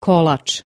kolač.